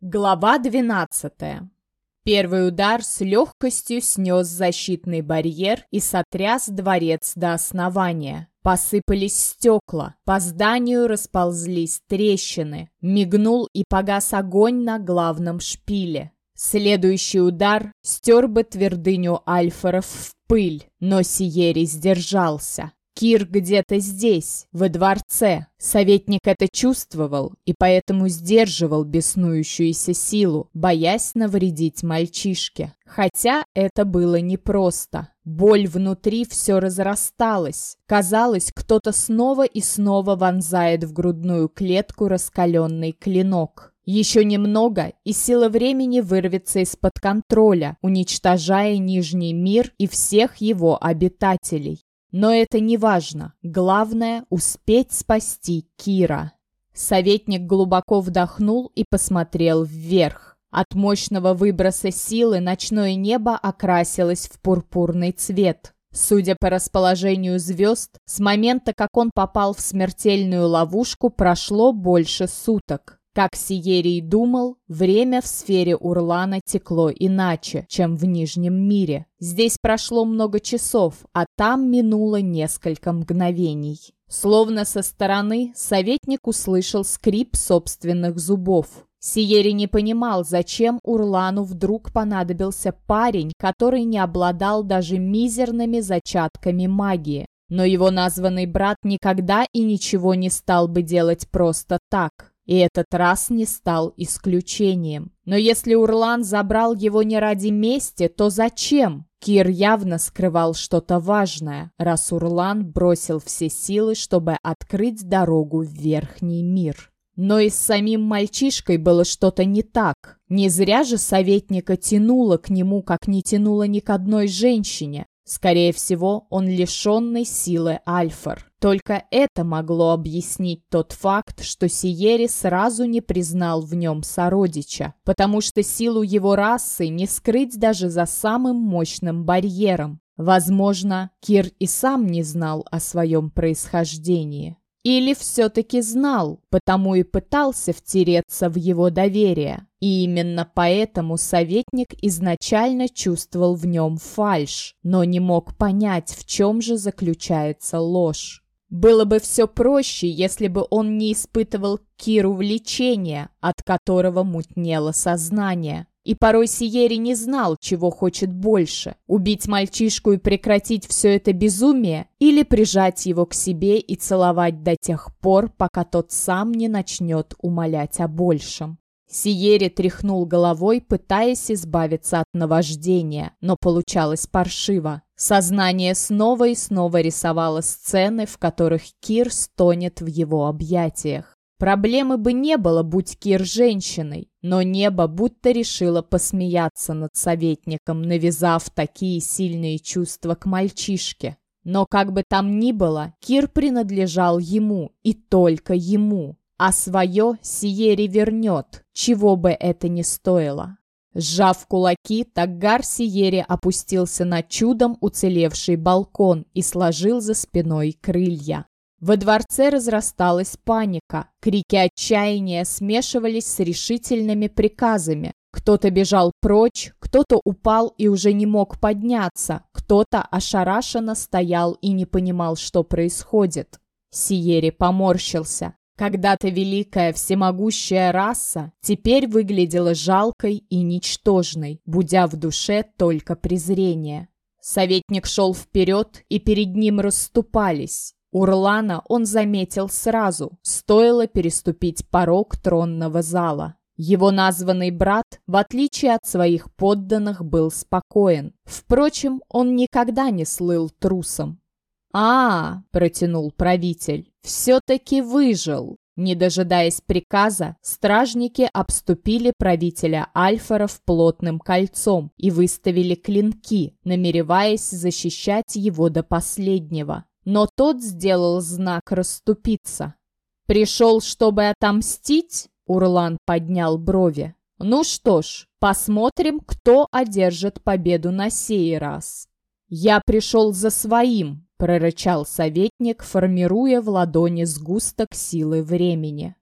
Глава 12. Первый удар с легкостью снес защитный барьер и сотряс дворец до основания. Посыпались стекла, по зданию расползлись трещины, мигнул и погас огонь на главном шпиле. Следующий удар стер бы твердыню альфоров в пыль, но Сиери сдержался. Кир где-то здесь, во дворце. Советник это чувствовал и поэтому сдерживал беснующуюся силу, боясь навредить мальчишке. Хотя это было непросто. Боль внутри все разрасталась. Казалось, кто-то снова и снова вонзает в грудную клетку раскаленный клинок. Еще немного, и сила времени вырвется из-под контроля, уничтожая Нижний мир и всех его обитателей. Но это не важно. Главное – успеть спасти Кира. Советник глубоко вдохнул и посмотрел вверх. От мощного выброса силы ночное небо окрасилось в пурпурный цвет. Судя по расположению звезд, с момента, как он попал в смертельную ловушку, прошло больше суток. Как Сиерий думал, время в сфере Урлана текло иначе, чем в Нижнем мире. Здесь прошло много часов, а там минуло несколько мгновений. Словно со стороны советник услышал скрип собственных зубов. Сиери не понимал, зачем Урлану вдруг понадобился парень, который не обладал даже мизерными зачатками магии. Но его названный брат никогда и ничего не стал бы делать просто так. И этот раз не стал исключением. Но если Урлан забрал его не ради мести, то зачем? Кир явно скрывал что-то важное, раз Урлан бросил все силы, чтобы открыть дорогу в Верхний мир. Но и с самим мальчишкой было что-то не так. Не зря же советника тянуло к нему, как не тянуло ни к одной женщине. Скорее всего, он лишенный силы Альфар. Только это могло объяснить тот факт, что Сиери сразу не признал в нем сородича, потому что силу его расы не скрыть даже за самым мощным барьером. Возможно, Кир и сам не знал о своем происхождении. Или все-таки знал, потому и пытался втереться в его доверие. И именно поэтому советник изначально чувствовал в нем фальшь, но не мог понять, в чем же заключается ложь. Было бы все проще, если бы он не испытывал Киру влечения, от которого мутнело сознание. И порой Сиери не знал, чего хочет больше – убить мальчишку и прекратить все это безумие, или прижать его к себе и целовать до тех пор, пока тот сам не начнет умолять о большем. Сиери тряхнул головой, пытаясь избавиться от наваждения, но получалось паршиво. Сознание снова и снова рисовало сцены, в которых Кир стонет в его объятиях. Проблемы бы не было, будь Кир женщиной, но небо будто решило посмеяться над советником, навязав такие сильные чувства к мальчишке. Но как бы там ни было, Кир принадлежал ему и только ему, а свое Сиери вернет, чего бы это ни стоило. Сжав кулаки, Таггар Сиери опустился на чудом уцелевший балкон и сложил за спиной крылья. Во дворце разрасталась паника. Крики отчаяния смешивались с решительными приказами. Кто-то бежал прочь, кто-то упал и уже не мог подняться, кто-то ошарашенно стоял и не понимал, что происходит. Сиери поморщился. Когда-то великая всемогущая раса теперь выглядела жалкой и ничтожной, будя в душе только презрение. Советник шел вперед, и перед ним расступались. Урлана он заметил сразу, стоило переступить порог тронного зала. Его названный брат, в отличие от своих подданных, был спокоен. Впрочем, он никогда не слыл трусом. «А, — протянул правитель, — все-таки выжил!» Не дожидаясь приказа, стражники обступили правителя Альфаров плотным кольцом и выставили клинки, намереваясь защищать его до последнего но тот сделал знак расступиться. «Пришел, чтобы отомстить?» Урлан поднял брови. «Ну что ж, посмотрим, кто одержит победу на сей раз». «Я пришел за своим», — прорычал советник, формируя в ладони сгусток силы времени.